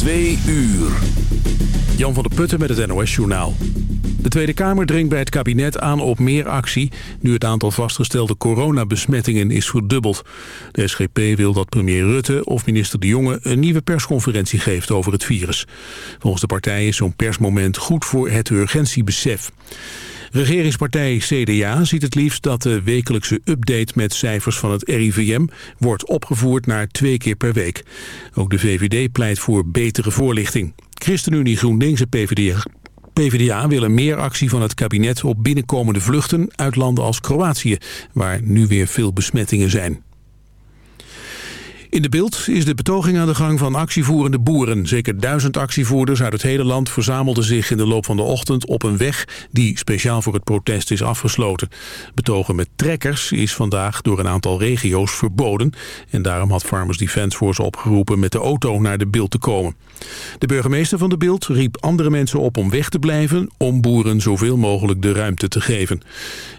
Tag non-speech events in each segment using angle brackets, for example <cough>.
Twee uur. Jan van der Putten met het NOS-journaal. De Tweede Kamer dringt bij het kabinet aan op meer actie... nu het aantal vastgestelde coronabesmettingen is verdubbeld. De SGP wil dat premier Rutte of minister De Jonge... een nieuwe persconferentie geeft over het virus. Volgens de partij is zo'n persmoment goed voor het urgentiebesef. Regeringspartij CDA ziet het liefst dat de wekelijkse update met cijfers van het RIVM wordt opgevoerd naar twee keer per week. Ook de VVD pleit voor betere voorlichting. ChristenUnie, GroenLinks en PvdA, PvdA willen meer actie van het kabinet op binnenkomende vluchten uit landen als Kroatië, waar nu weer veel besmettingen zijn. In de beeld is de betoging aan de gang van actievoerende boeren. Zeker duizend actievoerders uit het hele land verzamelden zich in de loop van de ochtend op een weg die speciaal voor het protest is afgesloten. Betogen met trekkers is vandaag door een aantal regio's verboden en daarom had Farmers Defence Force opgeroepen met de auto naar de beeld te komen. De burgemeester van de beeld riep andere mensen op om weg te blijven om boeren zoveel mogelijk de ruimte te geven.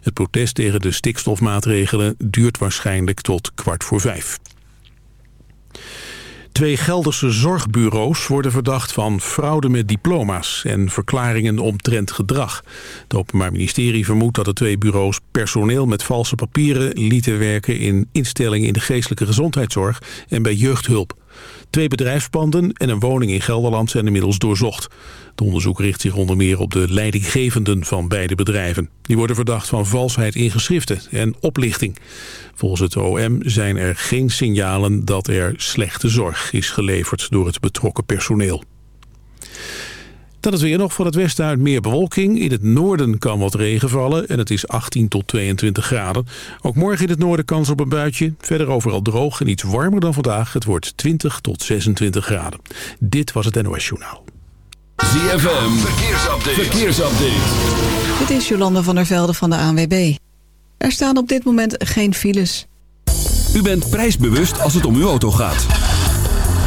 Het protest tegen de stikstofmaatregelen duurt waarschijnlijk tot kwart voor vijf. Twee Gelderse zorgbureaus worden verdacht van fraude met diploma's en verklaringen omtrent gedrag. Het Openbaar Ministerie vermoedt dat de twee bureaus personeel met valse papieren lieten werken in instellingen in de geestelijke gezondheidszorg en bij jeugdhulp. Twee bedrijfspanden en een woning in Gelderland zijn inmiddels doorzocht. Het onderzoek richt zich onder meer op de leidinggevenden van beide bedrijven. Die worden verdacht van valsheid in geschriften en oplichting. Volgens het OM zijn er geen signalen dat er slechte zorg is geleverd door het betrokken personeel. Dan het weer nog voor het westen uit meer bewolking. In het noorden kan wat regen vallen en het is 18 tot 22 graden. Ook morgen in het noorden kans op een buitje. Verder overal droog en iets warmer dan vandaag. Het wordt 20 tot 26 graden. Dit was het NOS Journaal. ZFM, verkeersupdate. verkeersupdate. Dit is Jolanda van der Velde van de ANWB. Er staan op dit moment geen files. U bent prijsbewust als het om uw auto gaat.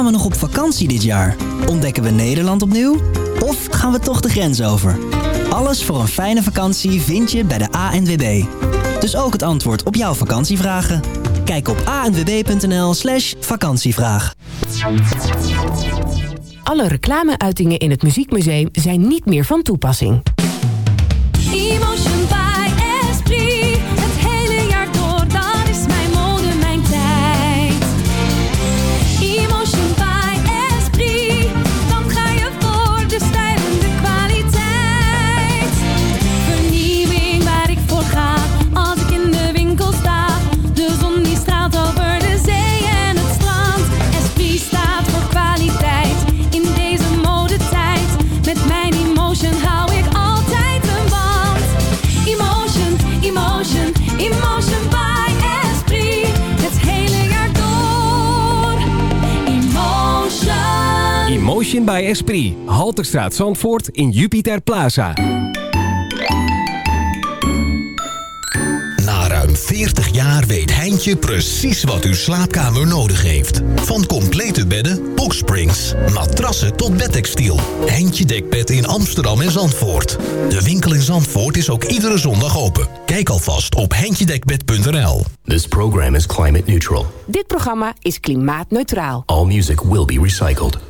Gaan we nog op vakantie dit jaar? Ontdekken we Nederland opnieuw? Of gaan we toch de grens over? Alles voor een fijne vakantie vind je bij de ANWB. Dus ook het antwoord op jouw vakantievragen. Kijk op anwb.nl slash vakantievraag. Alle reclameuitingen in het Muziekmuseum zijn niet meer van toepassing. Emotion Emotion by Esprit. Halterstraat Zandvoort in Jupiter Plaza. Na ruim 40 jaar weet Heintje precies wat uw slaapkamer nodig heeft. Van complete bedden, boxsprings, matrassen tot bedtextiel. Heintje Dekbed in Amsterdam en Zandvoort. De winkel in Zandvoort is ook iedere zondag open. Kijk alvast op heintjedekbed.nl. This program is climate neutral. Dit programma is klimaatneutraal. All music will be recycled.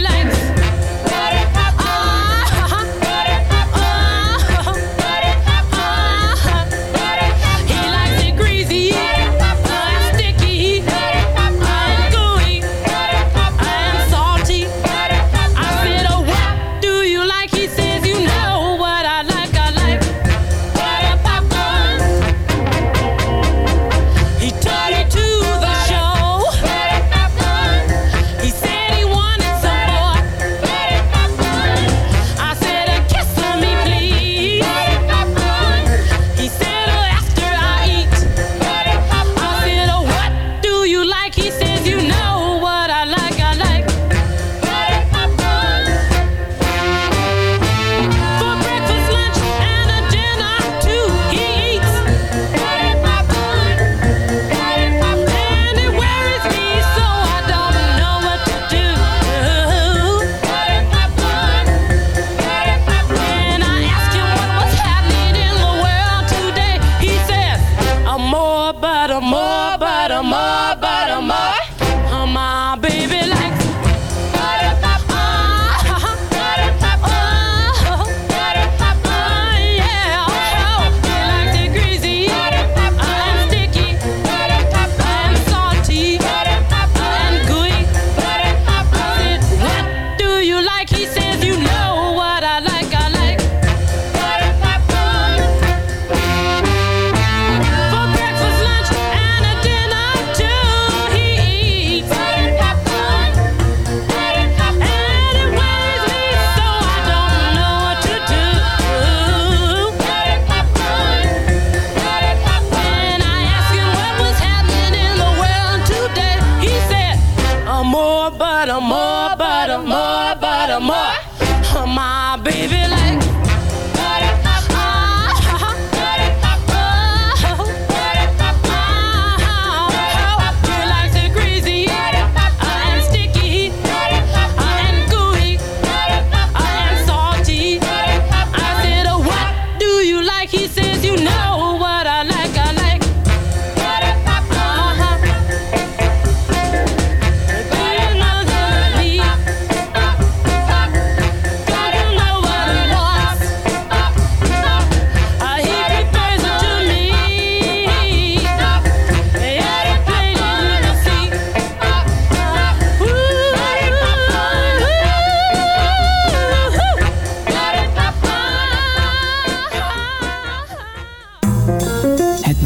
more,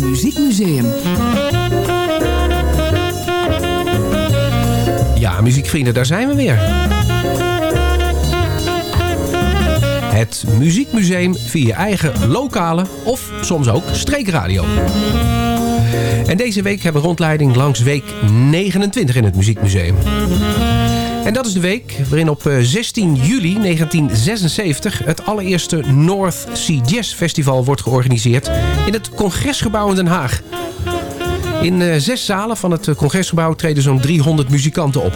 Muziekmuseum. Ja, muziekvrienden, daar zijn we weer. Het Muziekmuseum via je eigen lokale of soms ook streekradio. En deze week hebben we rondleiding langs week 29 in het Muziekmuseum. En dat is de week waarin op eh, 16 juli 1976 het allereerste North Sea Jazz Festival wordt georganiseerd in het Congresgebouw in Den Haag. In eh, zes zalen van het eh, congresgebouw treden zo'n 300 muzikanten op.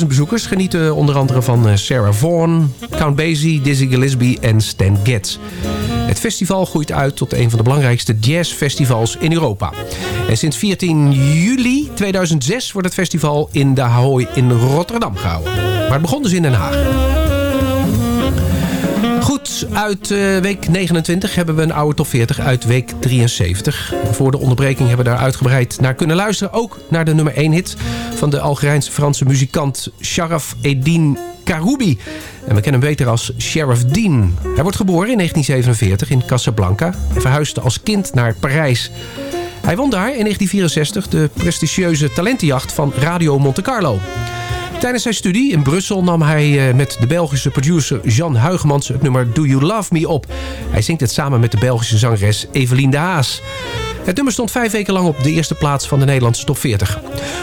90.000 bezoekers genieten onder andere van eh, Sarah Vaughan, Count Basie, Dizzy Gillespie en Stan Getz. Het festival groeit uit tot een van de belangrijkste jazzfestivals in Europa. En sinds 14 juli 2006 wordt het festival in de Ahoy in Rotterdam gehouden. Maar het begon dus in Den Haag. Goed, uit eh, week 29 hebben we een oude top 40 uit week 73. Voor de onderbreking hebben we daar uitgebreid naar kunnen luisteren. Ook naar de nummer 1 hit van de Algerijnse-Franse muzikant Sharaf Eddin Karoubi. En we kennen hem beter als Sheriff Dean. Hij wordt geboren in 1947 in Casablanca en verhuisde als kind naar Parijs. Hij won daar in 1964 de prestigieuze talentenjacht van Radio Monte Carlo. Tijdens zijn studie in Brussel nam hij eh, met de Belgische producer Jan Huigemans het nummer Do You Love Me op. Hij zingt het samen met de Belgische zangeres Evelien de Haas. Het nummer stond vijf weken lang op de eerste plaats van de Nederlandse top 40.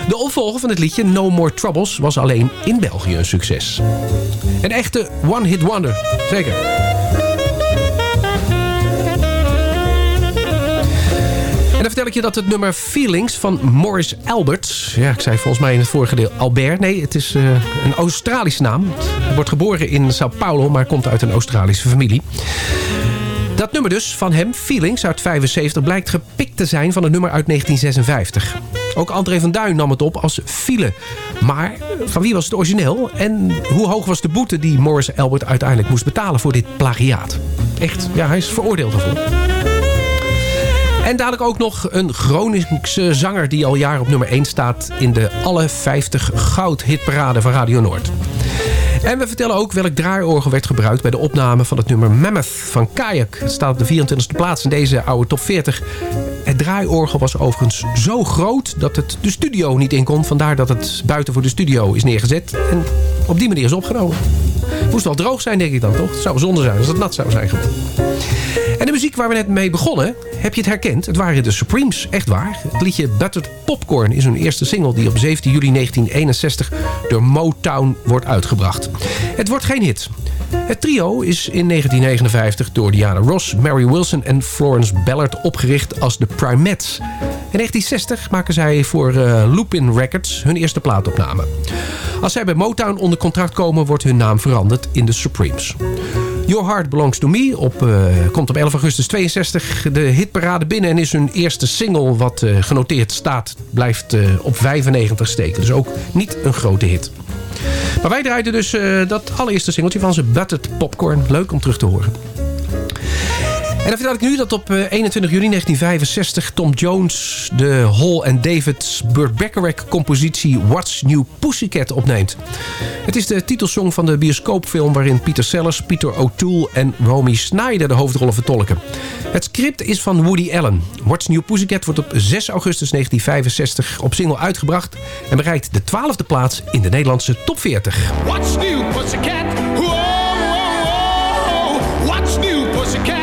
De opvolger van het liedje No More Troubles was alleen in België een succes. Een echte one-hit wonder, zeker. En dan vertel ik je dat het nummer Feelings van Morris Albert... Ja, ik zei volgens mij in het vorige deel Albert. Nee, het is eh, een Australische naam. Hij wordt geboren in Sao Paulo, maar komt uit een Australische familie. Dat nummer dus van hem, Feelings uit 75... blijkt gepikt te zijn van het nummer uit 1956. Ook André van Duin nam het op als file. Maar van wie was het origineel? En hoe hoog was de boete die Morris Albert uiteindelijk moest betalen voor dit plagiaat? Echt, ja, hij is veroordeeld ervoor. En dadelijk ook nog een Groningse zanger die al jaren op nummer 1 staat... in de alle 50 goud hitparade van Radio Noord. En we vertellen ook welk draaiorgel werd gebruikt... bij de opname van het nummer Mammoth van Kayak. Het staat op de 24e plaats in deze oude top 40. Het draaiorgel was overigens zo groot dat het de studio niet in kon. Vandaar dat het buiten voor de studio is neergezet. En op die manier is opgenomen. Moest wel droog zijn, denk ik dan, toch? Het zou zonde zijn als het nat zou zijn geworden. En de muziek waar we net mee begonnen, heb je het herkend? Het waren de Supremes, echt waar. Het liedje Buttered Popcorn is hun eerste single... die op 17 juli 1961 door Motown wordt uitgebracht. Het wordt geen hit. Het trio is in 1959 door Diana Ross, Mary Wilson en Florence Ballard opgericht als de Primettes. In 1960 maken zij voor uh, Lupin Records hun eerste plaatopname. Als zij bij Motown onder contract komen wordt hun naam veranderd in de Supremes. Your Heart Belongs to Me op, eh, komt op 11 augustus 62 de hitparade binnen... en is hun eerste single wat eh, genoteerd staat. Blijft eh, op 95 steken, dus ook niet een grote hit. Maar wij draaiden dus dat allereerste singeltje van ze, Buttered Popcorn. Leuk om terug te horen. En dan vertel ik nu dat op eh, 21 juli 1965 Tom Jones de Hall and David Burt compositie What's New Pussycat opneemt. Het is de titelsong van de bioscoopfilm waarin Peter Sellers, Peter O'Toole en Romy Snyder de hoofdrollen vertolken. Het script is van Woody Allen. What's New Pussycat wordt op 6 augustus 1965 op single uitgebracht en bereikt de 12e plaats in de Nederlandse top 40. What's new, pussycat? Whoa, whoa, whoa. What's new, pussycat?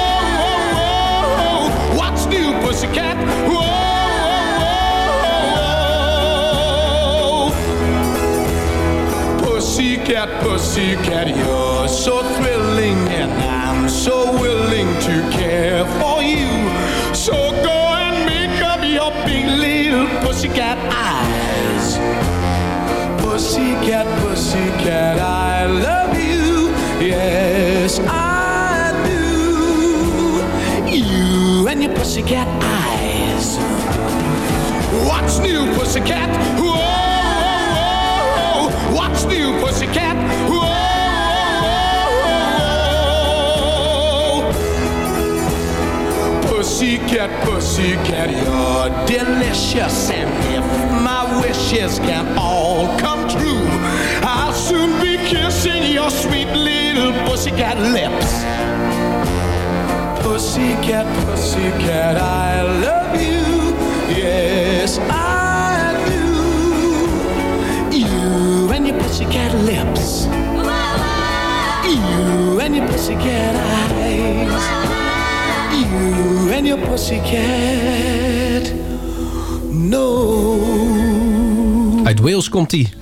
Pussycat? Whoa, whoa, whoa. Pussycat, pussycat, you're so thrilling, and I'm so willing to care for you. So go and make up your big little pussycat eyes. Pussycat, pussycat, I love you. Yes, I and your pussycat eyes. What's new, pussycat? Whoa, whoa, whoa. What's new, pussycat? Whoa, whoa, whoa. Pussycat, pussycat, you're delicious. And if my wishes can all come true, I'll soon be kissing your sweet little pussycat lips. Pussycat, pussycat, I love you. Yes, I do. You and your pussycat lips. You and your pussycat eyes. You and your pussycat nose. Uit Wales komt hij.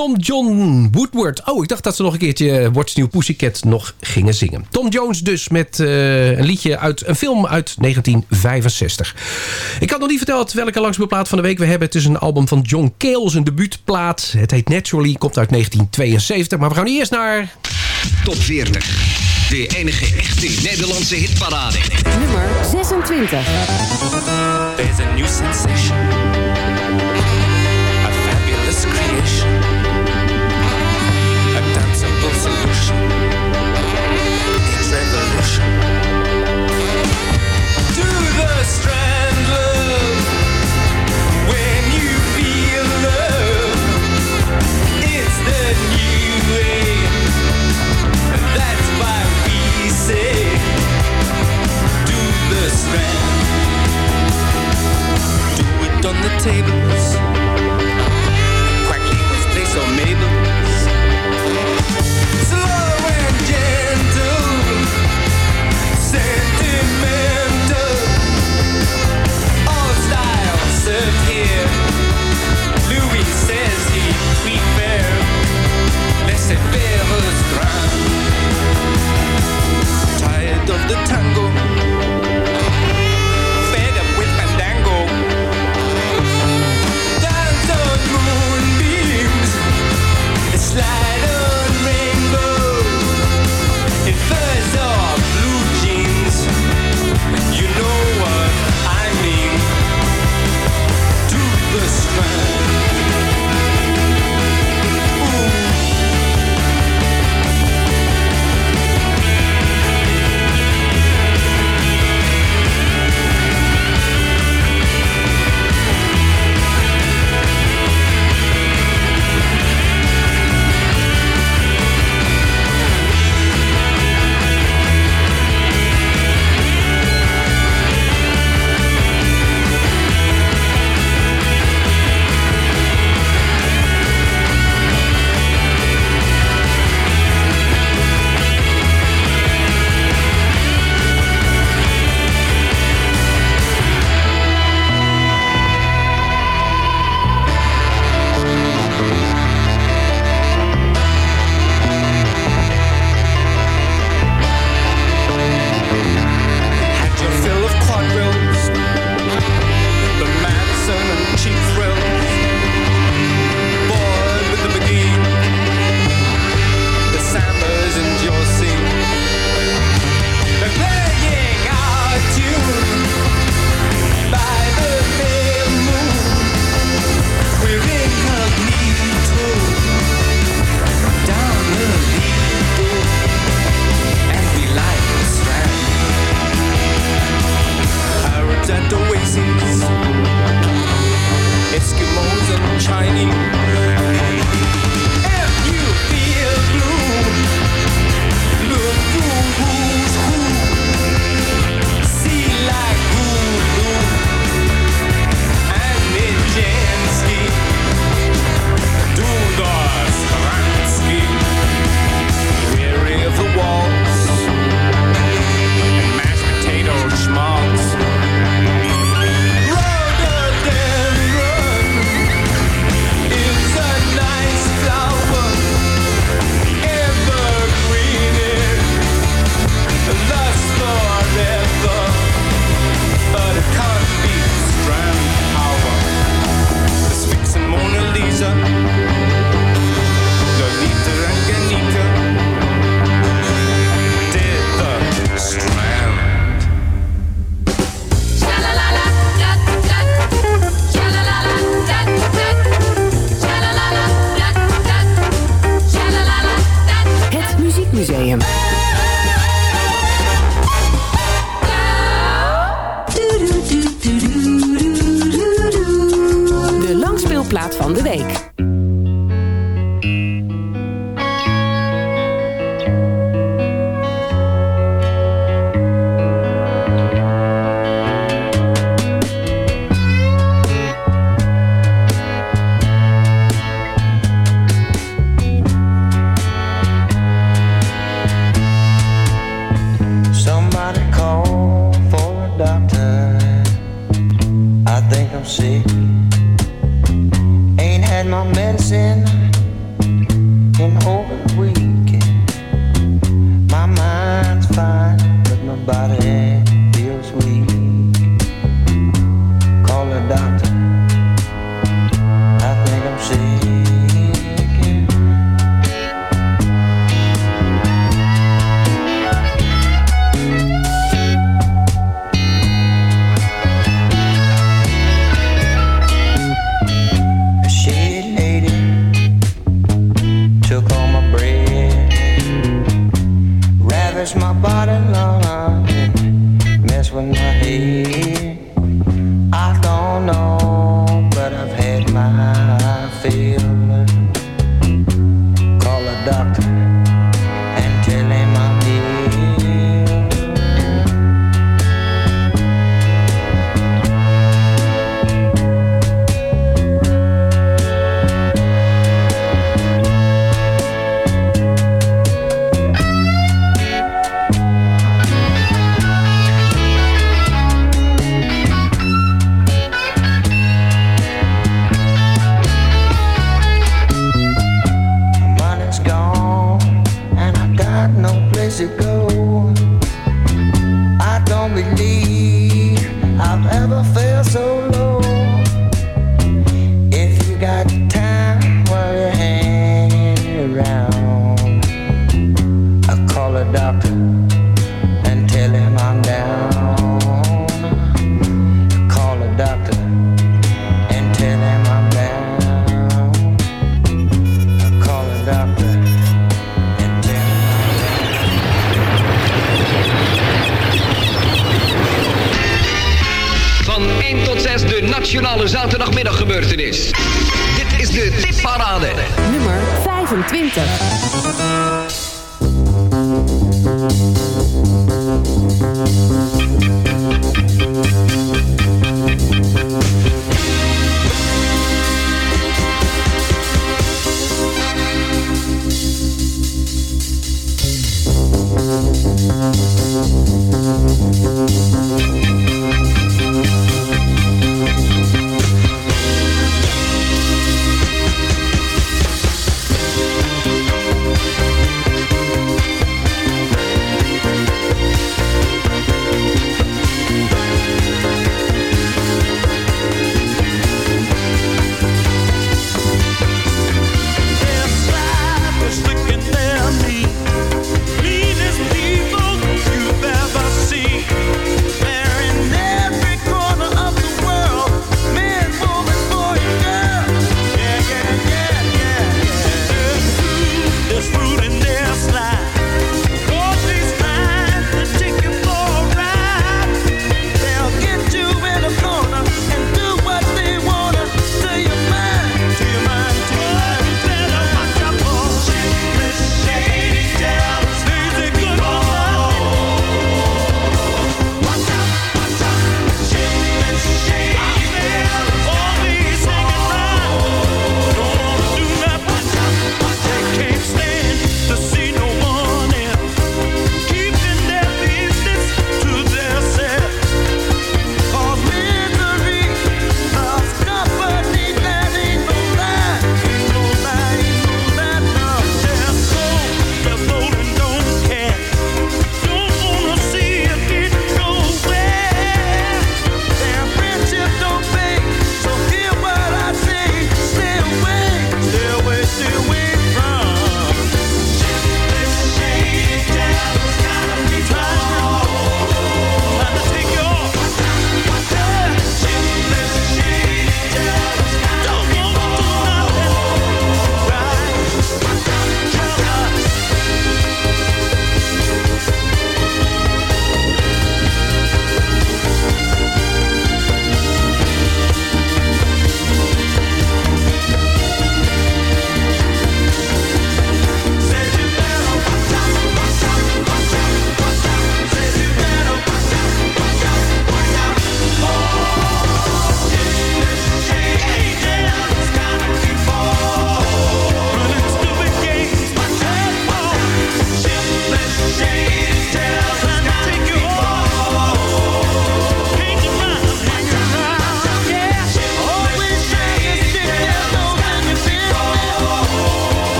Tom John Woodward. Oh, ik dacht dat ze nog een keertje What's New Pussycat nog gingen zingen. Tom Jones dus met eh, een liedje uit een film uit 1965. Ik had nog niet verteld welke langspeelplaat van de week we hebben. Het is een album van John Cale, zijn debuutplaat. Het heet Naturally, komt uit 1972. Maar we gaan eerst naar... Top 40. De enige echte Nederlandse hitparade. Nummer 26. There's a new sensation. A fabulous creation. The tables. Mabel's. Slow and gentle, sentimental. All styles served here. Louis says he. Tired of the tango.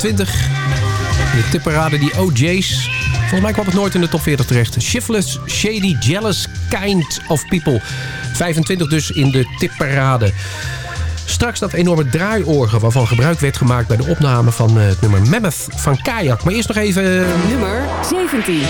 25. De tipperade die OJ's. Volgens mij kwam het nooit in de top 40 terecht. Shiftless, Shady, Jealous, Kind of People. 25 dus in de tipperade. Straks dat enorme draaiorgen waarvan gebruik werd gemaakt bij de opname van eh, het nummer Mammoth van Kayak. Maar eerst nog even... Nummer 17.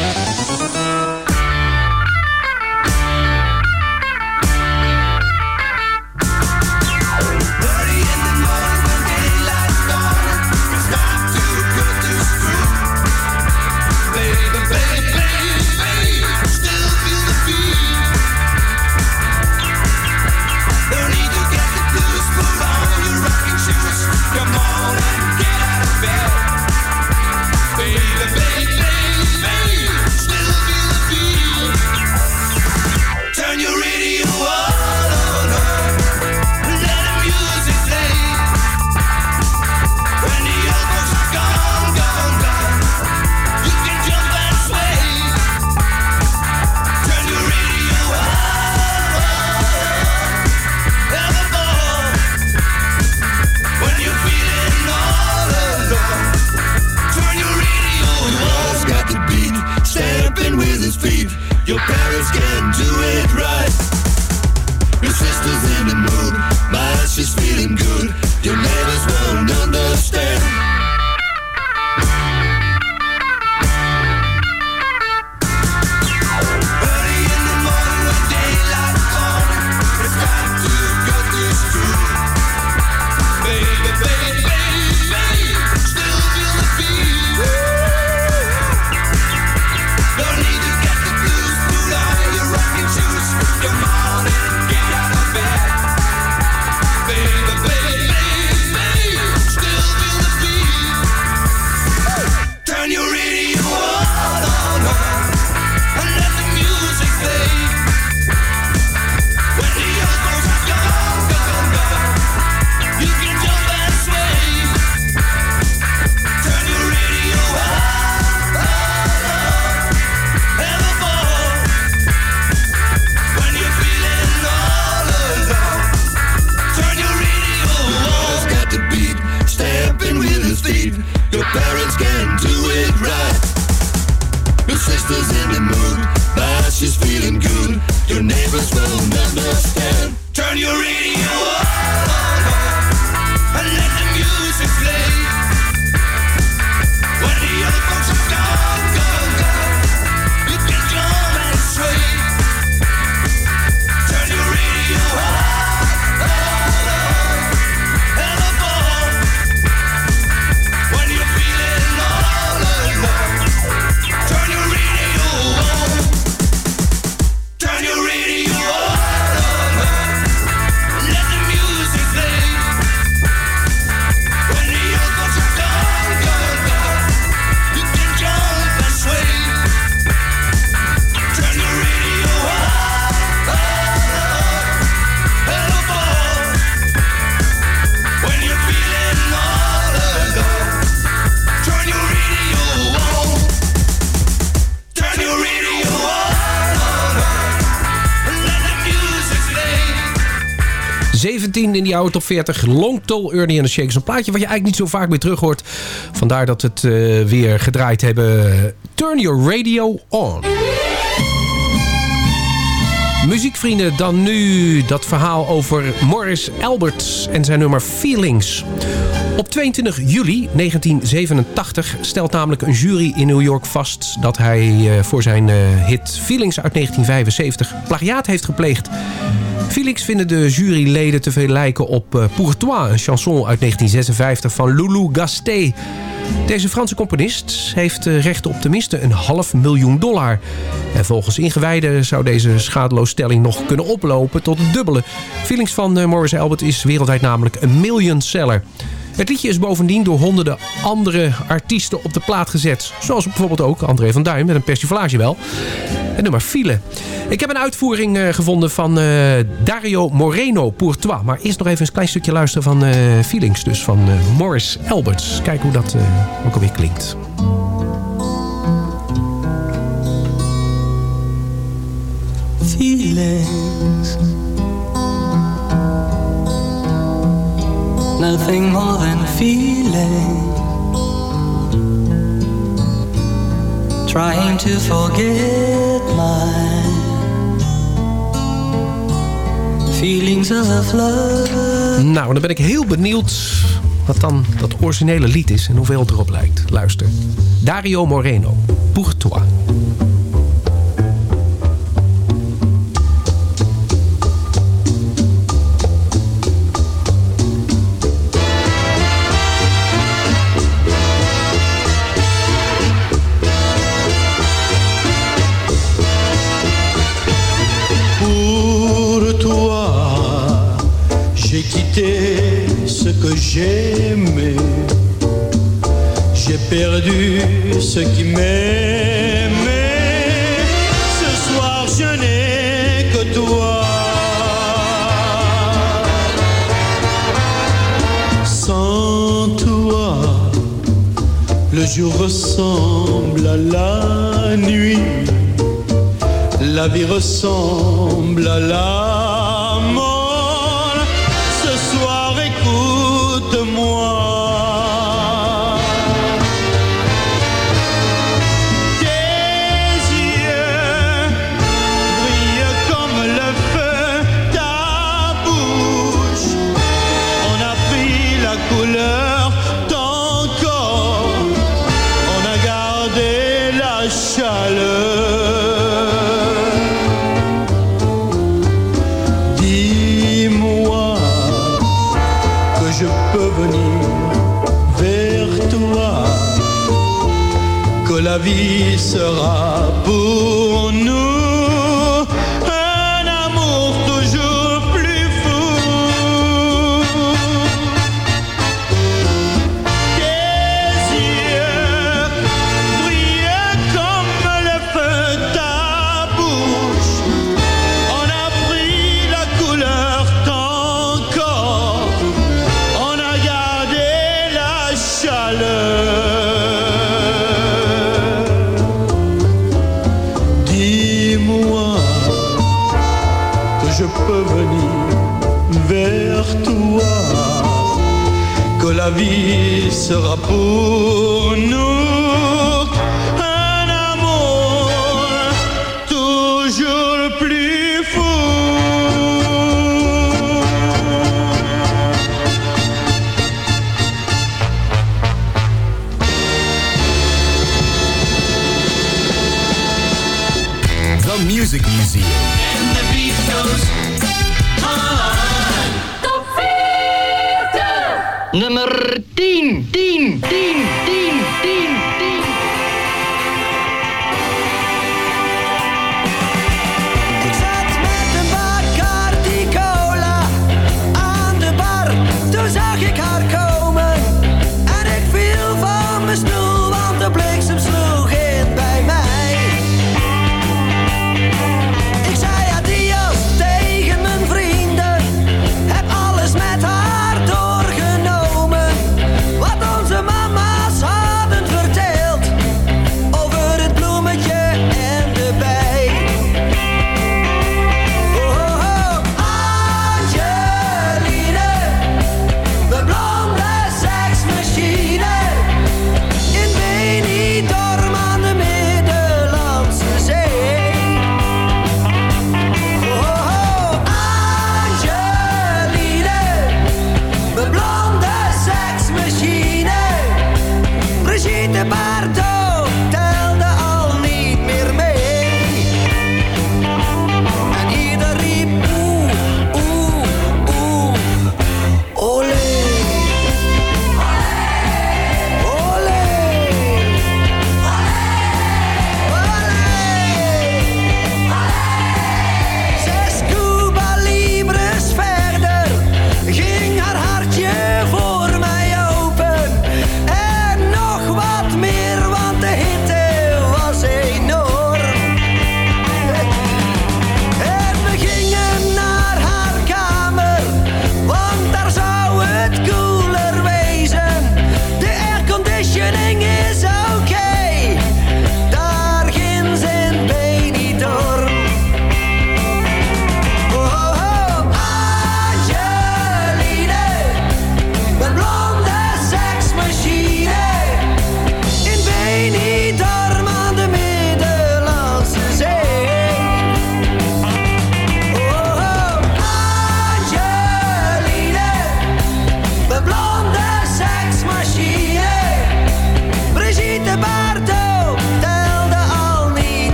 In die oude top 40. Long Tall Ernie en de Shakers. Een plaatje wat je eigenlijk niet zo vaak meer terug hoort. Vandaar dat we het eh, weer gedraaid hebben. Turn Your Radio On. Muziekvrienden, dan nu dat verhaal over Morris Alberts en zijn nummer Feelings. Op 22 juli 1987 stelt namelijk een jury in New York vast... dat hij eh, voor zijn eh, hit Feelings uit 1975 plagiaat heeft gepleegd. Felix vinden de juryleden te veel lijken op uh, Pour toi, een chanson uit 1956 van Loulou Gasté. Deze Franse componist heeft recht op tenminste een half miljoen dollar. En volgens ingewijden zou deze schadeloosstelling nog kunnen oplopen tot het dubbele. Feelings van Morris Albert is wereldwijd namelijk een million seller. Het liedje is bovendien door honderden andere artiesten op de plaat gezet. Zoals bijvoorbeeld ook André van Duin met een persiflage wel. En nummer File. Ik heb een uitvoering uh, gevonden van uh, Dario Moreno Pour Toi. Maar eerst nog even een klein stukje luisteren van uh, Feelings. Dus van Morris Alberts. Kijk hoe dat ook alweer klinkt. Feelings nothing more than feeling. Trying to forget my feelings of love. Nou, dan ben ik heel benieuwd wat dan dat originele lied is en hoeveel het erop lijkt. Luister. Dario Moreno, Pour toi. j'aimais. J'ai perdu ce qui m'aimait. Ce soir, je n'ai que toi. Sans toi, le jour ressemble à la nuit. La vie ressemble à la vie sera sera beau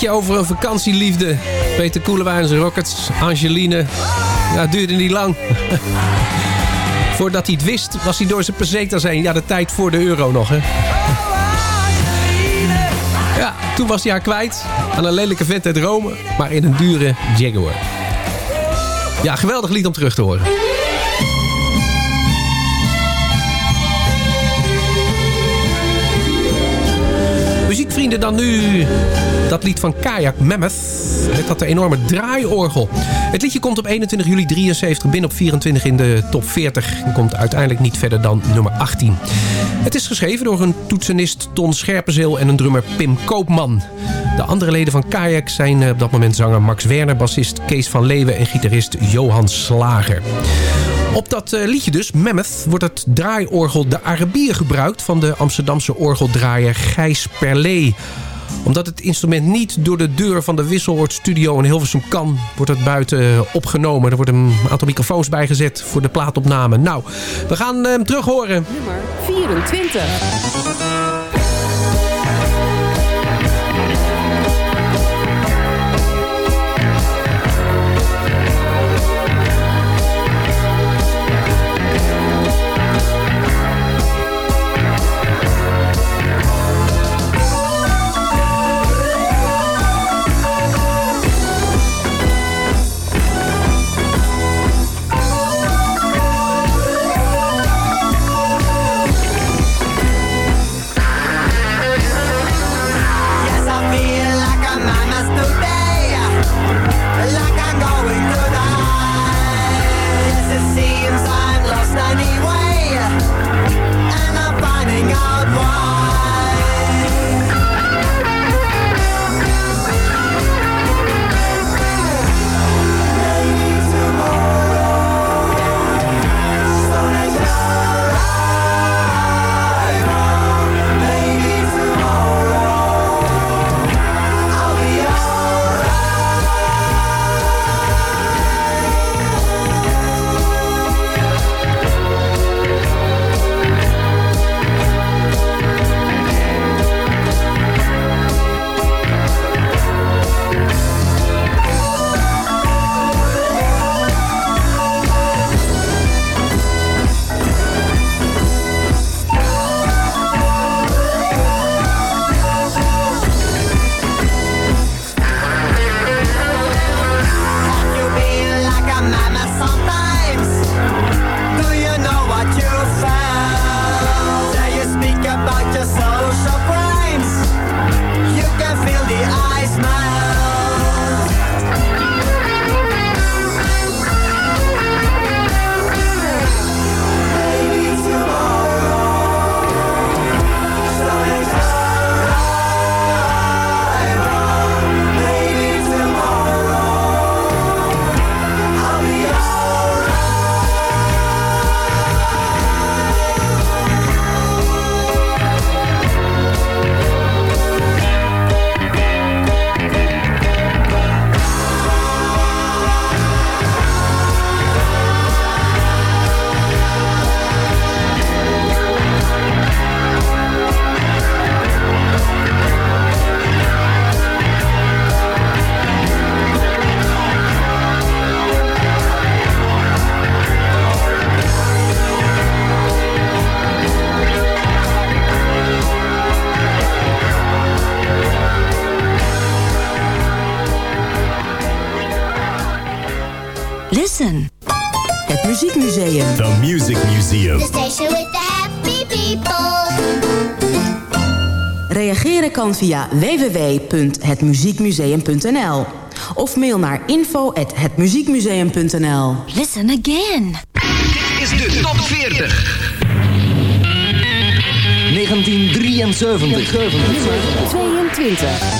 liedje over een vakantieliefde. Peter Koelewijn Rockets, Angeline. Ja, het duurde niet lang. <laughs> Voordat hij het wist, was hij door zijn pesetas heen. Ja, de tijd voor de euro nog, hè. Ja, toen was hij haar kwijt. Aan een lelijke vent uit Rome. Maar in een dure Jaguar. Ja, geweldig lied om terug te horen. Muziekvrienden dan nu dat lied van Kayak Mammoth. Met dat enorme draaiorgel. Het liedje komt op 21 juli 73 binnen op 24 in de top 40. En komt uiteindelijk niet verder dan nummer 18. Het is geschreven door een toetsenist Ton Scherpenzeel en een drummer Pim Koopman. De andere leden van Kayak zijn eh, op dat moment zanger Max Werner, bassist Kees van Leeuwen en gitarist Johan Slager. Op dat eh, liedje dus, Mammoth, wordt het draaiorgel De Arabier gebruikt... van de Amsterdamse orgeldraaier Gijs Perlee. Omdat het instrument niet door de deur van de Wisseloord Studio in Hilversum kan... wordt het buiten opgenomen. Er wordt een aantal microfoons bijgezet voor de plaatopname. Nou, we gaan hem terug horen. Nummer 24. Via www.hetmuziekmuseum.nl of mail naar info@hetmuziekmuseum.nl. Listen again. Dit is de top 40. 1973. 22.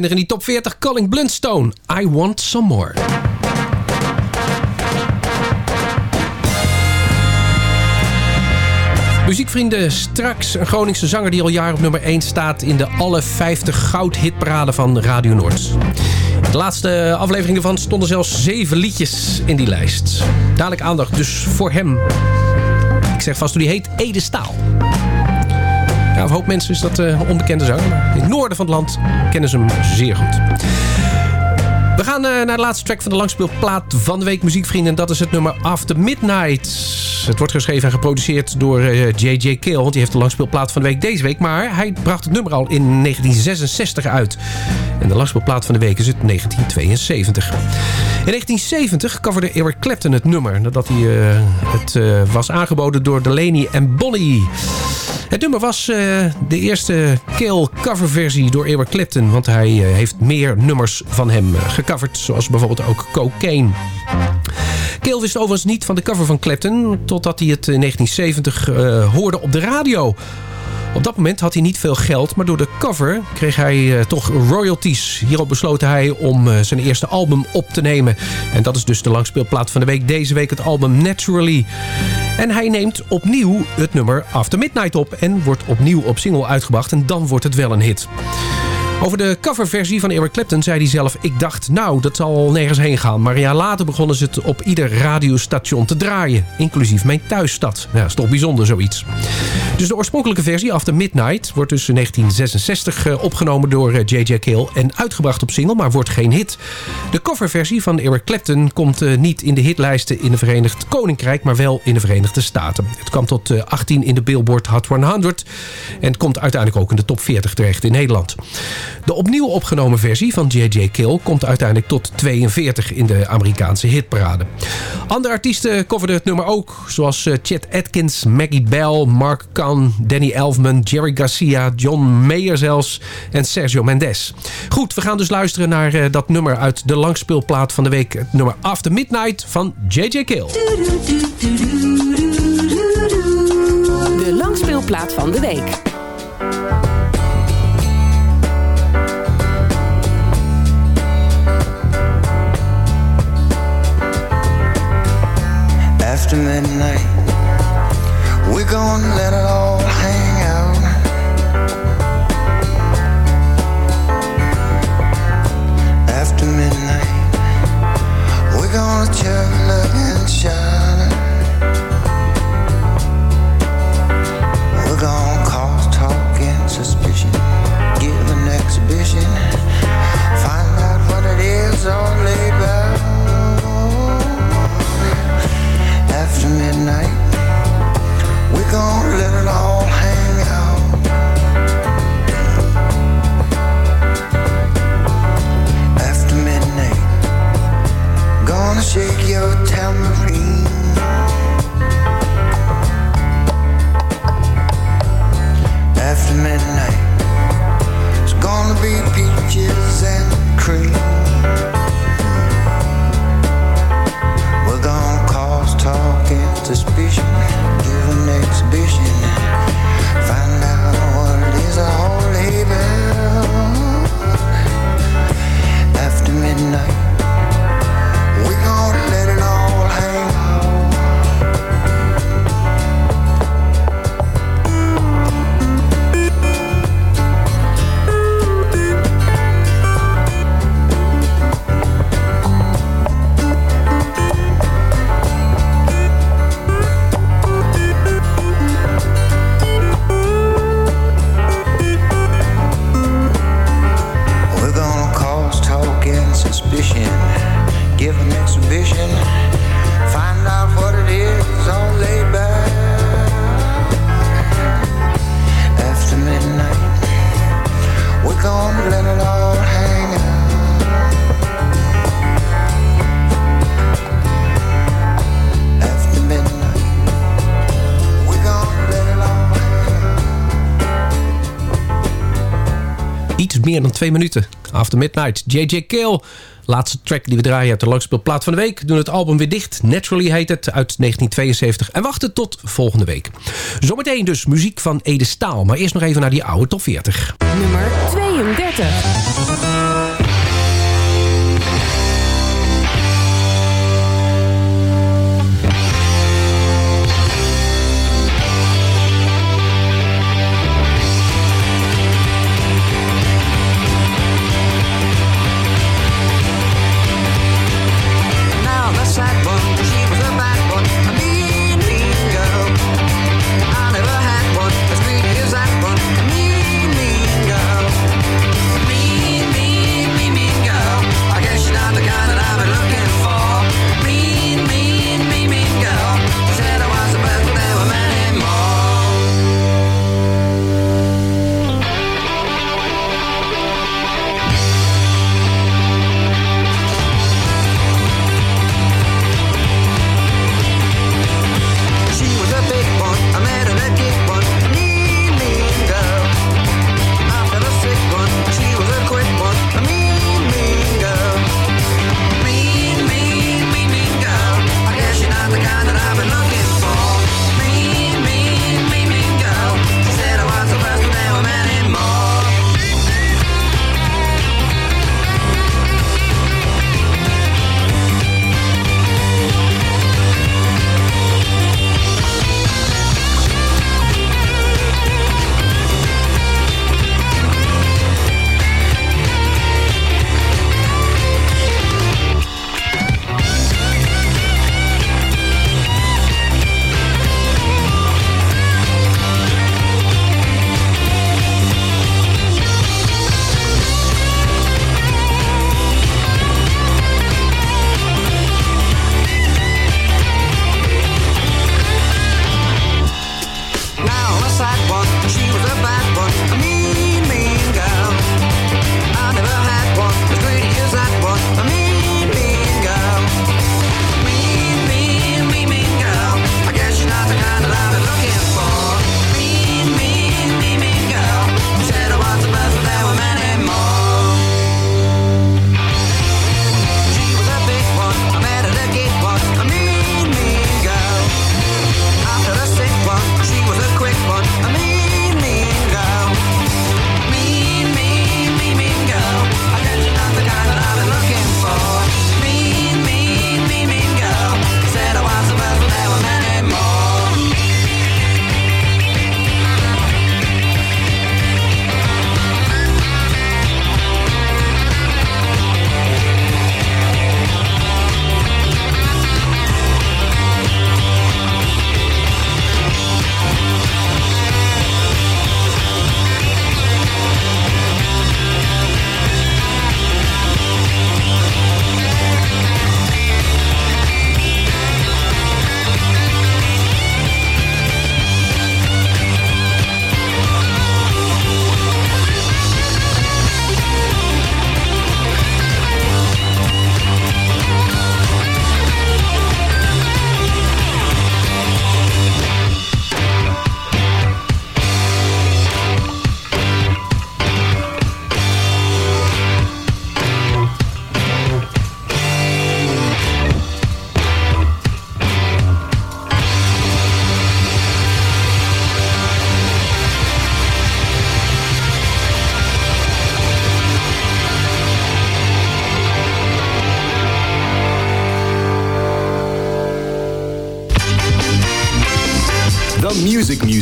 22 in die top 40, Colin Blundstone. I Want Some More. Muziekvrienden, straks een Groningse zanger die al jaren op nummer 1 staat... in de alle 50 goudhitparade van Radio Noord. De laatste aflevering ervan stonden zelfs zeven liedjes in die lijst. Dadelijk aandacht dus voor hem. Ik zeg vast hoe die heet, Ede Staal. Ja, een hoop mensen is dat eh, een onbekende zanger. Maar in het noorden van het land kennen ze hem zeer goed. We gaan eh, naar de laatste track van de langspeelplaat van de week muziekvrienden. En dat is het nummer After Midnight. Het wordt geschreven en geproduceerd door eh, J.J. Kill. Want die heeft de langspeelplaat van de week deze week. Maar hij bracht het nummer al in 1966 uit. En de langspeelplaat van de week is het 1972. In 1970 coverde Eric Clapton het nummer. Nadat hij eh, het eh, was aangeboden door Delaney en Bonnie. Het nummer was eh, de eerste Kill coverversie door Eric Clapton. Want hij eh, heeft meer nummers van hem eh, gecoverd. Zoals bijvoorbeeld ook Cocaine. Kill wist overigens niet van de cover van Clapton... totdat hij het in 1970 eh, hoorde op de radio. Op dat moment had hij niet veel geld, maar door de cover kreeg hij eh, toch royalties. Hierop besloot hij om eh, zijn eerste album op te nemen. En dat is dus de langspeelplaat van de week. Deze week het album Naturally. En hij neemt opnieuw het nummer After Midnight op en wordt opnieuw op single uitgebracht. En dan wordt het wel een hit. Over de coverversie van Eric Clapton zei hij zelf... ik dacht, nou, dat zal nergens heen gaan. Maar jaar later begonnen ze het op ieder radiostation te draaien. Inclusief mijn thuisstad. Ja, dat is toch bijzonder zoiets. Dus de oorspronkelijke versie, After Midnight... wordt dus in 1966 eh, opgenomen door eh, J.J. Kill... en uitgebracht op single, maar wordt geen hit. De coverversie van Eric Clapton komt eh, niet in de hitlijsten... in het Verenigd Koninkrijk, maar wel in de Verenigde Staten. Het kwam tot eh, 18 in de Billboard Hot 100... en komt uiteindelijk ook in de top 40 terecht in Nederland. De opnieuw opgenomen versie van J.J. Kill komt uiteindelijk tot 42 in de Amerikaanse hitparade. Andere artiesten coverden het nummer ook, zoals eh, Chet Atkins, Maggie Bell, Mark Danny Elfman, Jerry Garcia, John Mayer zelfs en Sergio Mendes. Goed, we gaan dus luisteren naar eh, dat nummer uit de langspeelplaat van de week. Het nummer After Midnight van J.J. Kill. De langspeelplaat van de week. After midnight, we're gonna let it all hang out. After midnight, we're gonna chug, and shine. We're gonna cause talk and suspicion, give an exhibition, find out what it is all about gonna let it all hang out. After midnight, gonna shake your tambourine. meer dan twee minuten. After Midnight, J.J. Kale. Laatste track die we draaien uit de langspeelplaat van de week. Doen het album weer dicht. Naturally heet het, uit 1972. En wachten tot volgende week. Zometeen dus muziek van Ede Staal. Maar eerst nog even naar die oude top 40. Nummer 32.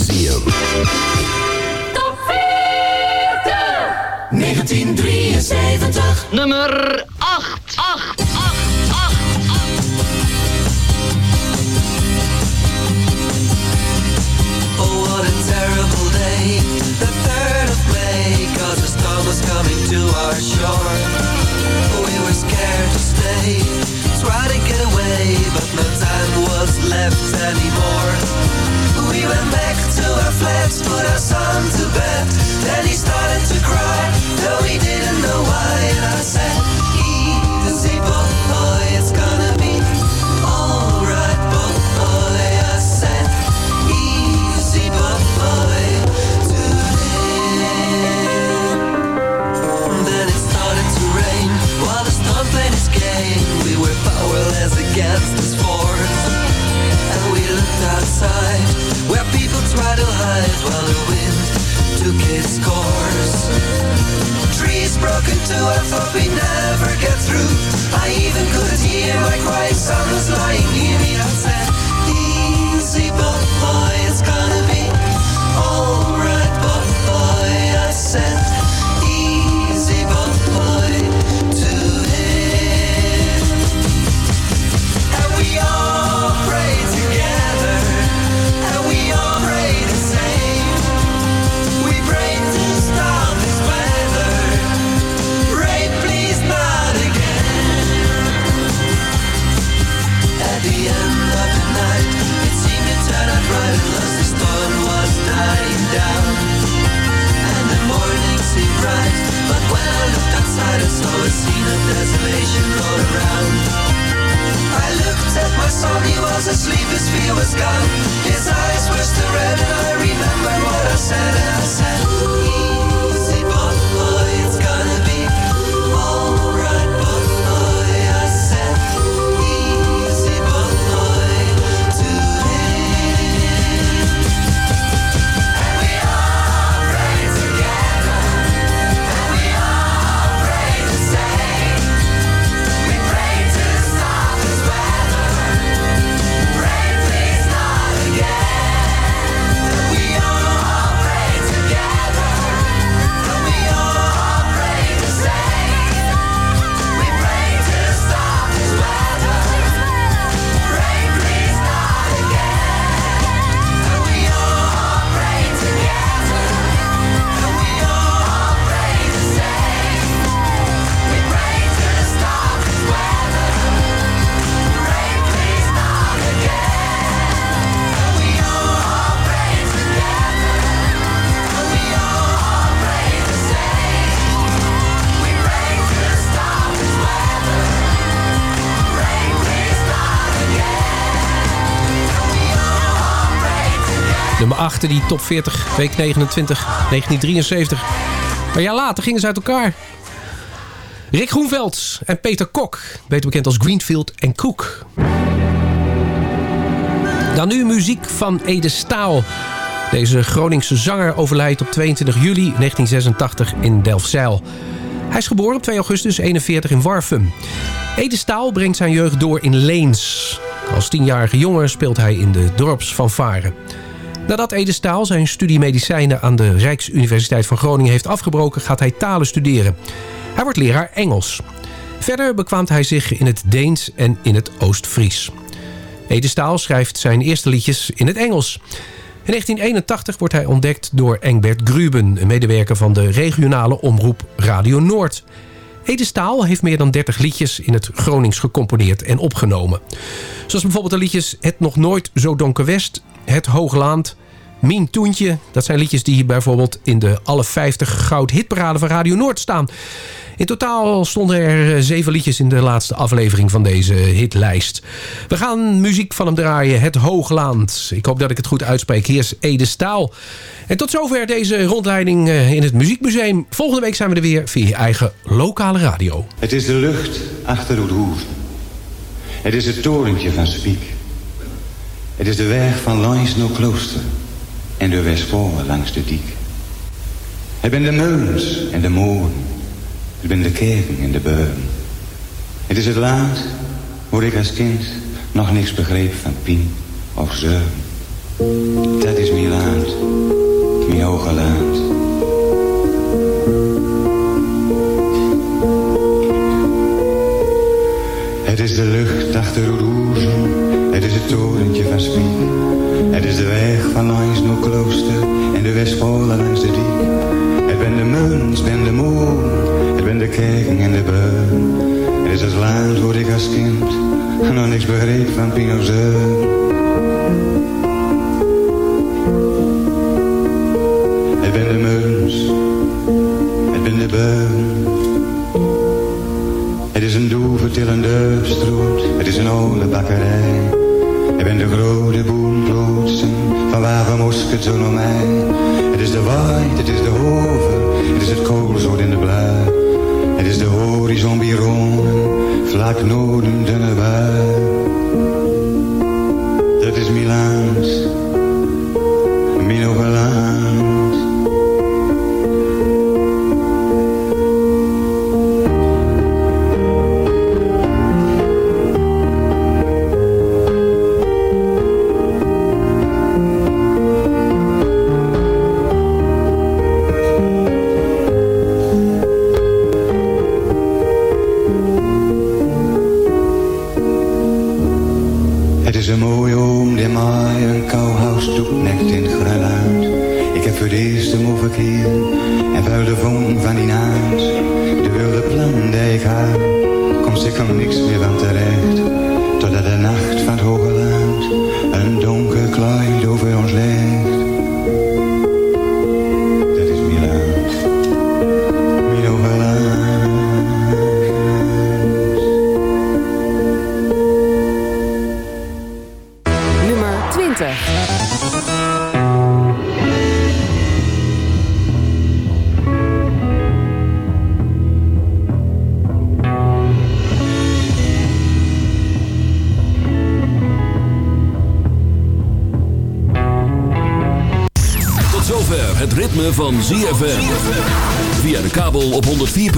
Museum. Top 1973. Nummer 8, 8. terrible day. The third of May. Cause the storm was coming to our shore. We were scared to stay. Try to get away But no time was left anymore. We went back to our flats, put our son to bed. Then he started to cry, though he didn't know why. And I said. still hides while the wind took its course. Trees broken to our thought we never get through. I even couldn't hear my cries, someone's lying near me outside. Outside, I saw a scene of desolation together. Nummer 8, die top 40, week 29, 1973. Een jaar later gingen ze uit elkaar. Rick Groenveld en Peter Kok, beter bekend als Greenfield en Cook. Dan nu muziek van Ede Staal. Deze Groningse zanger overlijdt op 22 juli 1986 in Delfzijl. Hij is geboren op 2 augustus 41 in Warfum. Ede Staal brengt zijn jeugd door in Leens. Als tienjarige jongen speelt hij in de dorpsfanfare. Nadat Ede Staal zijn studie medicijnen aan de Rijksuniversiteit van Groningen heeft afgebroken... gaat hij talen studeren. Hij wordt leraar Engels. Verder bekwaamt hij zich in het Deens en in het Oost-Fries. Ede Staal schrijft zijn eerste liedjes in het Engels. In 1981 wordt hij ontdekt door Engbert Gruben... een medewerker van de regionale omroep Radio Noord. Ede Staal heeft meer dan 30 liedjes in het Gronings gecomponeerd en opgenomen. Zoals bijvoorbeeld de liedjes Het Nog Nooit Zo Donker West... Het Hooglaand, Mien Toentje. Dat zijn liedjes die bijvoorbeeld in de alle 50 goud hitparade van Radio Noord staan. In totaal stonden er eh, zeven liedjes in de laatste aflevering van deze hitlijst. We gaan muziek van hem draaien, Het Hooglaand. Ik hoop dat ik het goed uitspreek. Hier is Ede Staal. En tot zover deze rondleiding eh, in het Muziekmuseum. Volgende week zijn we er weer via je eigen lokale radio. Het is de lucht achter het hoeven. Het is het torentje van Spiek. Het is de weg van Lansno Klooster en de Westpolen langs de diek. Het ben de meulens en de molen. Het ben de kerken en de beuren. Het is het land waar ik als kind nog niks begreep van pien of zeuren. Dat is mijn land, mijn hoge land. Het is de lucht achter de het is het torentje van Spiek. Het is de weg van langs naar klooster en de Westpolen langs de diek. Het ben de muns, ben de molen, het ben de kerken en de beun. Het is het land waar ik als kind nog niks begreep van Pinozeun. Het ben de muns, het ben de beun. Het is een doevertillende stroot, het is een oude bakkerij. Ik ben de grote boerklootsen van waar van Mosket zo mij. Het is de waait, het is de hoven, het is het koolzoot in de blui. Het is de horizon bironen, vlak noorden dunne.